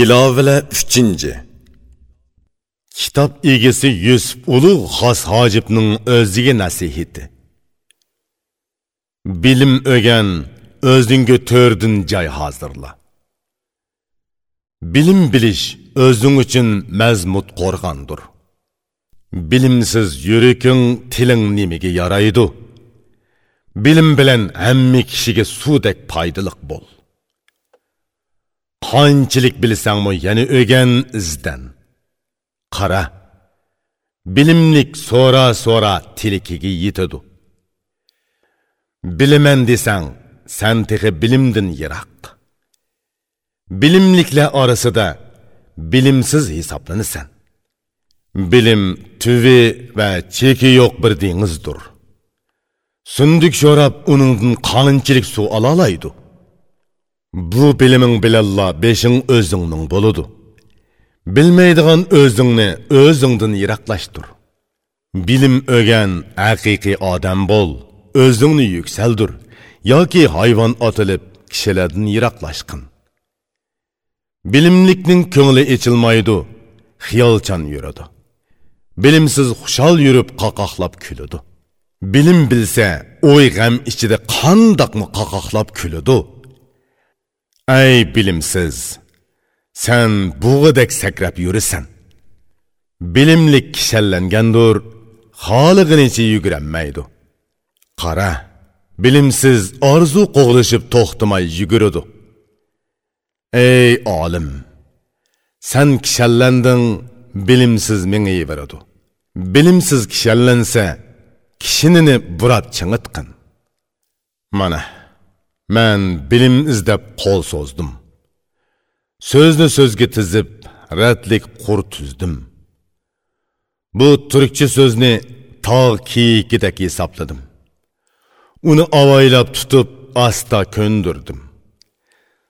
ilovila uchinchi. Kitob egasi yusuf ulug' xos hojibning o'ziga nasihati. Bilim o'gan o'zingga to'rdin joy hozirla. Bilim bilish o'zing uchun mazmut qo'rg'ondir. Bilimsiz yuraking tiling nimaga yaraydi. Bilim bilan hamma kishiga suvdek foydaliq bo'l. Qanchalik bilsangmi yana o'gan izdan qara bilimlik so'ra so'ra tilikiga yetadi bilaman desang san tehi bilimdin yiroq bilimliklar orasida bilimsiz hisoblanasan bilim tuvi va cheki yo'q bir dengizdir sundik sho'rab uningdan qanchalik suv ololaydi bu bilimin bilalla beşin özünün boludu. Bilmeydiğin özünü o'zingdan yıraklaştır. bilim ögen hakiki adam bo'l özünü yükseldir. Ya ki hayvan atılıp kişilerden yıraklaşkın. Bilimliknin ko'ngli içilmaydı, xiyolchan yürüdü. bilimsiz xushal yürüp qaqoqlab külüdü. bilim bilse, o'y gəm g'am ichida mı qaqoqlab külüdü.'' Ey bilimsiz! Sen bu buğudek sekrep yürüsen. Bilimlik kişellengendur, halıgınıçı yügürenmeydu. Qara, bilimsiz arzu qoğuluşup toxtumay yügürüdü. Ey alim! Sen kişellendin, bilimsiz mini veridu. Bilimsiz kişellense, kişinini burat çınıtkın. Mana, man bilim izlab qo'l so'zdim. So'zni so'zga tizib radlik qur tuzdim bu turkcha so'zni tog' kiyikidek hisobladim. Uni avaylab tutib asta ko'ndirdim.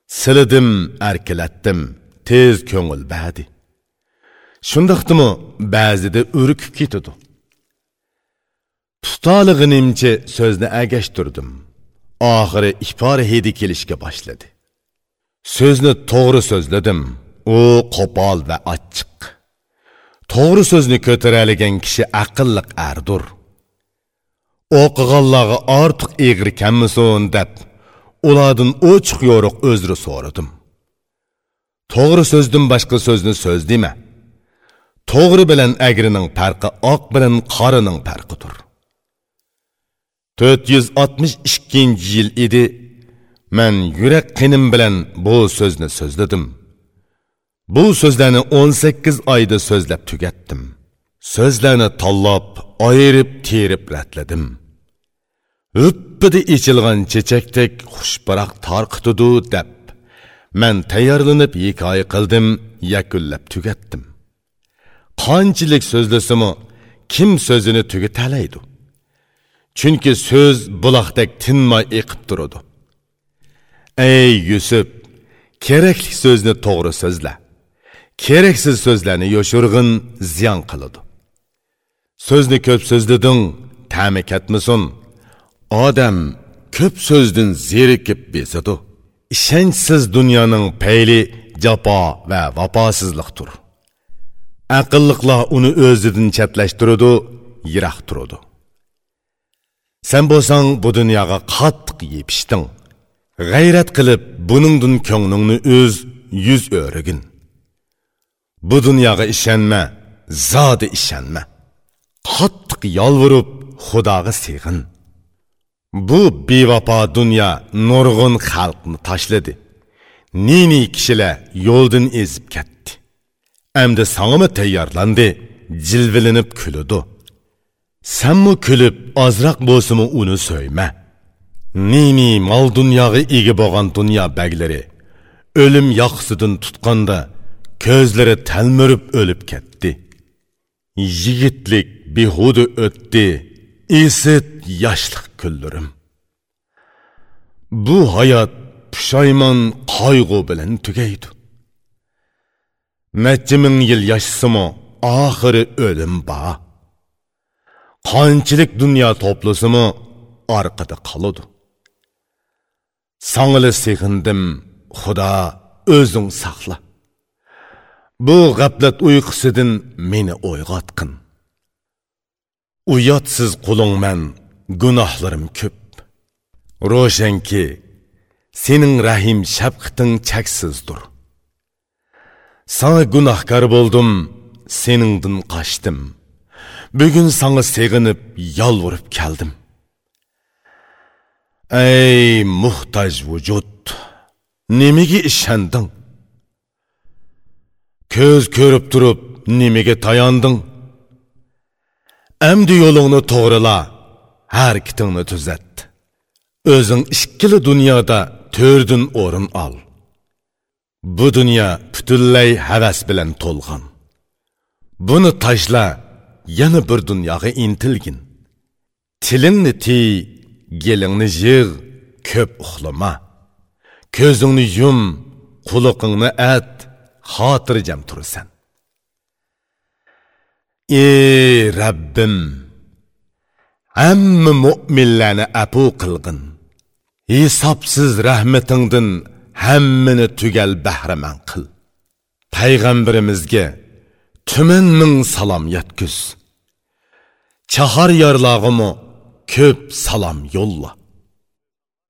Silidim arkilatdim tez ko'ngil badi. Shundoqdimi ba'zida urkib ketadi. Tutolig'inimcha so'zni agashtirdim. Oxiri ifora hidi kelishga boshladi. So'zni to'g'ri so'zladim. U qo'pol va ochiq to'g'ri so'zni ko'taraligan kishi aqlliq ardur. O'qiganlarga ortiq egri kammisin deb ulardan ochiq yo'riq o'zri so'radim. To'g'ri so'zdan boshqa so'zni so'z dema. To'g'ri bilan agrining farqi oq bilan qorining farqidir. To'rt yuz oltmish ikkinchi yil edi. Man yurak qinim bilan bu so'zni so'zladim. Bu so'zlarni o'n sakkiz oyda so'zlab tugatdim. So'zlarni tanlab ayirib terib ratladim. O'ppida ichilgan chechakdek xushbaroq tarqitidi deb man tayyorlanib hikoya qildim yakunlab tugatdim. Qanchalik so'zlasimi kim so'zini tugatalaydi? Chunki so'z buloqdek tinmay eqib turadi. Ey yusuf kerakli so'zni to'g'ri so'zla. Keraksiz so'zlarni yoshirg'in ziyon qiladi. So'zni ko'p so'zlading ta'mi ketmasin odam ko'p so'zdan zerikib bezadi. Ishonchsiz dunyoning payli jafo va vafosizlikdir. Aqlliqlar uni o'zidan chatlashtiradi yiroq turadi. Sen bo'lsang bu dunyoga qattiq yepishding. G'ayrat qilib buningdan ko'nglingni o'z yuz o'rigin. Bu dunyoga ishonma zodi ishonma qattiq yolvurib xudoga sig'in. Bu bevafo dunyo nurg'un xalqni tashladi. Nini kishilar yo'ldan ezib ketdi. Endi sangimi tayyorlandi jilvilinib kuludi sanmi kulib ozroq bo'lsimi uni so'yma. Nini mol dunyoga ega bo'lgan dunyo baglari o'lim yoqsidan tutqanda ko'zlari talmirib o'lib ketdi. Yigitlik behuda o'tdi esit yoshlik kunlarim bu hayot pushaymon qayg'u bilan tugaydi. Necha ming yil yashasimi oxiri o'lim bor. Qanchalik dunyo to'plasimi orqada qoladi. Sangli sig'indim xudo o'zing saqla. Bu g'aflat uyqusidan meni uyg'otqin. Uyatsiz qulingman gunohlarim ko'p. Ro'shanki sening rahim shafqating cheksizdir sana gunohkor bo'ldim seningdan qochdim. Bugun sana seg'inib yolvurib keldim ey muhtoj vujud nimaga ishonding ko'z ko'rib turib nimaga tayanding Әмді yolunu to'g'rila, harakatingni tuzat. O'zing ikkili dunyoda to'rdin o'rin ol. Bu dunyo butunlay havas bilan to'lgan. Buni tashla, yana bir dunyoga intilgin. Tilingni tiy, gelingni yig', ko'p uxlama. Ko'zingni yum, quloqingni at, xotirjam turasan. ey rabbim hamma mo'minlarni apu qilg'in hisobsiz rahmatingdan hammani tugal bahramand qil payg'ambarimizga tuman ming salom yetkuz chahar yorlog'imi ko'p salom yo'lla.